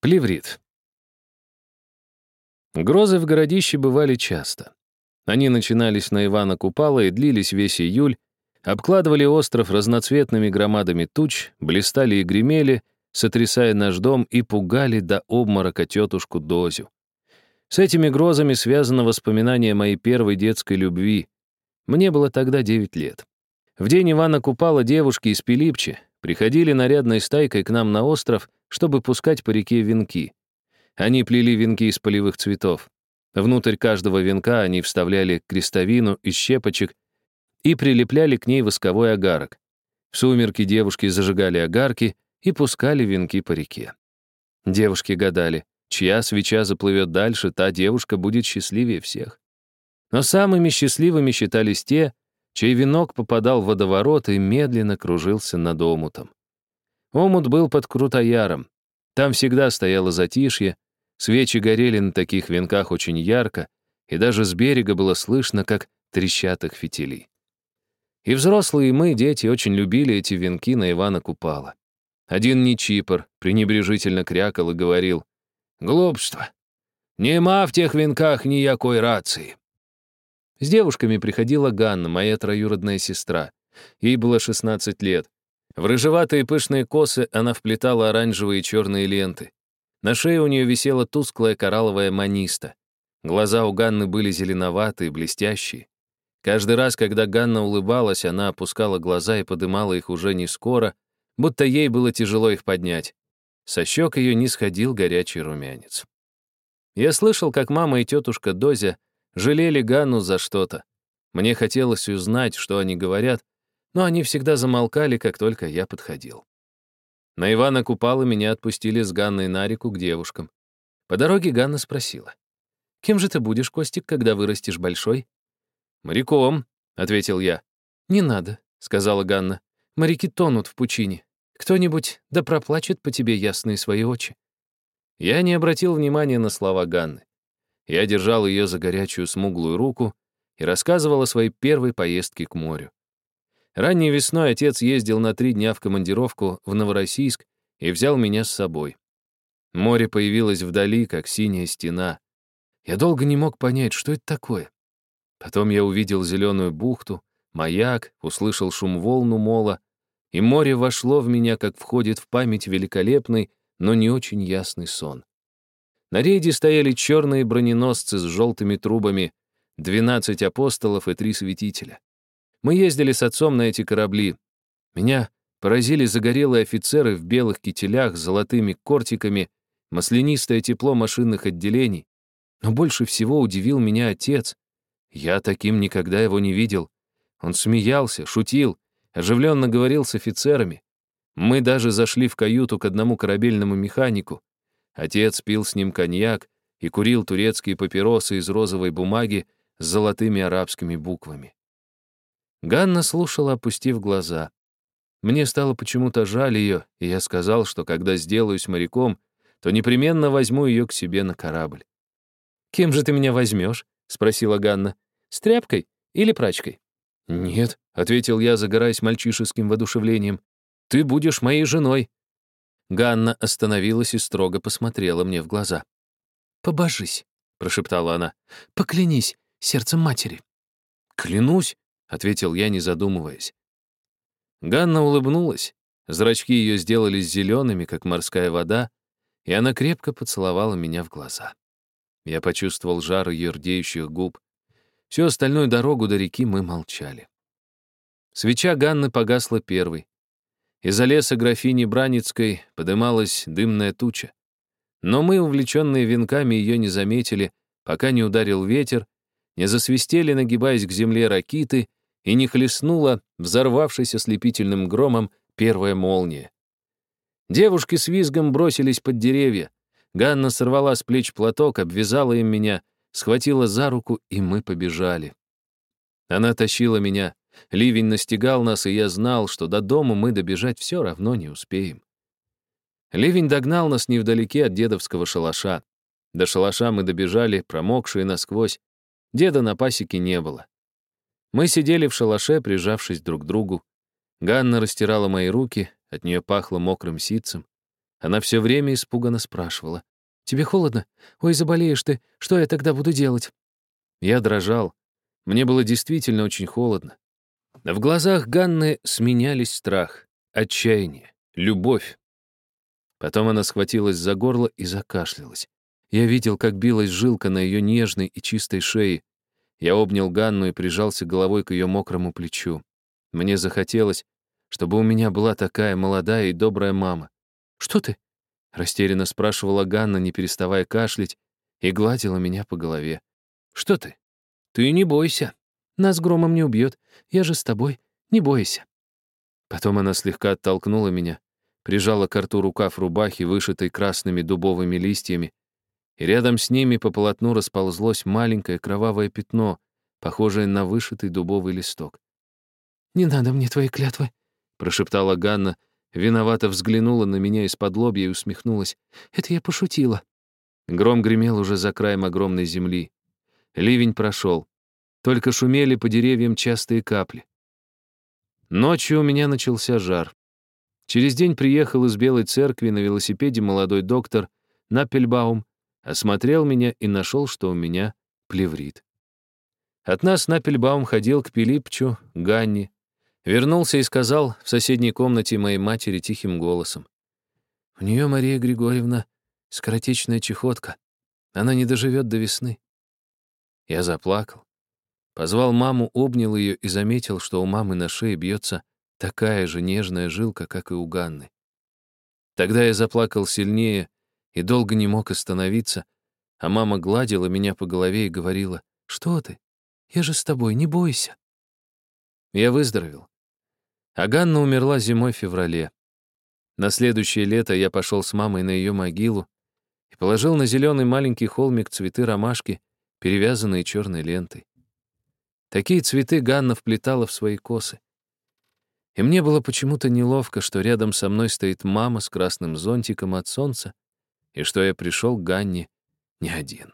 Плеврит. Грозы в городище бывали часто. Они начинались на Ивана Купала и длились весь июль, обкладывали остров разноцветными громадами туч, блистали и гремели, сотрясая наш дом и пугали до обморока тетушку Дозю. С этими грозами связано воспоминание моей первой детской любви. Мне было тогда 9 лет. В день Ивана Купала девушки из Пилипчи приходили нарядной стайкой к нам на остров — чтобы пускать по реке венки. Они плели венки из полевых цветов. Внутрь каждого венка они вставляли крестовину из щепочек и прилепляли к ней восковой огарок. В сумерки девушки зажигали огарки и пускали венки по реке. Девушки гадали, чья свеча заплывет дальше, та девушка будет счастливее всех. Но самыми счастливыми считались те, чей венок попадал в водоворот и медленно кружился над омутом. Омут был под Крутояром. Там всегда стояло затишье, свечи горели на таких венках очень ярко, и даже с берега было слышно, как трещат их фитили. И взрослые, и мы, дети, очень любили эти венки на Ивана Купала. Один Нечипор пренебрежительно крякал и говорил, «Глупство! Нема в тех венках никакой рации!» С девушками приходила Ганна, моя троюродная сестра. Ей было 16 лет. В рыжеватые пышные косы она вплетала оранжевые и черные ленты. На шее у нее висела тусклая коралловая маниста. Глаза у Ганны были зеленоватые, блестящие. Каждый раз, когда Ганна улыбалась, она опускала глаза и подымала их уже не скоро, будто ей было тяжело их поднять. Со щек ее не сходил горячий румянец. Я слышал, как мама и тетушка Дозя жалели Ганну за что-то. Мне хотелось узнать, что они говорят, но они всегда замолкали, как только я подходил. На Ивана Купала меня отпустили с Ганной на реку к девушкам. По дороге Ганна спросила. «Кем же ты будешь, Костик, когда вырастешь большой?» «Моряком», — ответил я. «Не надо», — сказала Ганна. «Моряки тонут в пучине. Кто-нибудь да проплачет по тебе ясные свои очи». Я не обратил внимания на слова Ганны. Я держал ее за горячую смуглую руку и рассказывал о своей первой поездке к морю. Ранней весной отец ездил на три дня в командировку в Новороссийск и взял меня с собой. Море появилось вдали, как синяя стена. Я долго не мог понять, что это такое. Потом я увидел зеленую бухту, маяк, услышал шум волну мола, и море вошло в меня, как входит в память великолепный, но не очень ясный сон. На рейде стояли черные броненосцы с желтыми трубами, двенадцать апостолов и три святителя. Мы ездили с отцом на эти корабли. Меня поразили загорелые офицеры в белых кителях с золотыми кортиками, маслянистое тепло машинных отделений. Но больше всего удивил меня отец. Я таким никогда его не видел. Он смеялся, шутил, оживленно говорил с офицерами. Мы даже зашли в каюту к одному корабельному механику. Отец пил с ним коньяк и курил турецкие папиросы из розовой бумаги с золотыми арабскими буквами. Ганна слушала, опустив глаза. Мне стало почему-то жаль ее, и я сказал, что когда сделаюсь моряком, то непременно возьму ее к себе на корабль. «Кем же ты меня возьмешь?» — спросила Ганна. «С тряпкой или прачкой?» «Нет», — ответил я, загораясь мальчишеским воодушевлением. «Ты будешь моей женой». Ганна остановилась и строго посмотрела мне в глаза. «Побожись», — прошептала она. «Поклянись сердцем матери». «Клянусь», ответил я, не задумываясь. Ганна улыбнулась. Зрачки ее сделались зелеными, как морская вода, и она крепко поцеловала меня в глаза. Я почувствовал жар ее рдеющих губ. Всю остальную дорогу до реки мы молчали. Свеча Ганны погасла первой. Из-за леса графини Браницкой подымалась дымная туча. Но мы, увлеченные венками, ее не заметили, пока не ударил ветер, не засвистели, нагибаясь к земле ракиты, и не хлестнула, взорвавшись ослепительным громом, первая молния. Девушки с визгом бросились под деревья. Ганна сорвала с плеч платок, обвязала им меня, схватила за руку, и мы побежали. Она тащила меня. Ливень настигал нас, и я знал, что до дома мы добежать все равно не успеем. Ливень догнал нас невдалеке от дедовского шалаша. До шалаша мы добежали, промокшие насквозь. Деда на пасеке не было. Мы сидели в шалаше, прижавшись друг к другу. Ганна растирала мои руки, от нее пахло мокрым ситцем. Она все время испуганно спрашивала. «Тебе холодно? Ой, заболеешь ты. Что я тогда буду делать?» Я дрожал. Мне было действительно очень холодно. В глазах Ганны сменялись страх, отчаяние, любовь. Потом она схватилась за горло и закашлялась. Я видел, как билась жилка на ее нежной и чистой шее. Я обнял Ганну и прижался головой к ее мокрому плечу. Мне захотелось, чтобы у меня была такая молодая и добрая мама. «Что ты?» — растерянно спрашивала Ганна, не переставая кашлять, и гладила меня по голове. «Что ты? Ты не бойся. Нас громом не убьет. Я же с тобой. Не бойся». Потом она слегка оттолкнула меня, прижала к рту рукав рубахи, вышитой красными дубовыми листьями, и рядом с ними по полотну расползлось маленькое кровавое пятно, похожее на вышитый дубовый листок. «Не надо мне твоей клятвы», — прошептала Ганна, виновато взглянула на меня из-под лобья и усмехнулась. «Это я пошутила». Гром гремел уже за краем огромной земли. Ливень прошел. Только шумели по деревьям частые капли. Ночью у меня начался жар. Через день приехал из Белой церкви на велосипеде молодой доктор Напельбаум, осмотрел меня и нашел, что у меня плеврит. От нас Напельбаум ходил к Пилипчу, Ганни. Вернулся и сказал в соседней комнате моей матери тихим голосом. «У нее, Мария Григорьевна, скоротечная чехотка. Она не доживет до весны». Я заплакал. Позвал маму, обнял ее и заметил, что у мамы на шее бьется такая же нежная жилка, как и у Ганны. Тогда я заплакал сильнее и долго не мог остановиться, а мама гладила меня по голове и говорила, «Что ты? Я же с тобой, не бойся». Я выздоровел. А Ганна умерла зимой в феврале. На следующее лето я пошел с мамой на ее могилу и положил на зеленый маленький холмик цветы ромашки, перевязанные черной лентой. Такие цветы Ганна вплетала в свои косы. И мне было почему-то неловко, что рядом со мной стоит мама с красным зонтиком от солнца, и что я пришел к Ганне не один.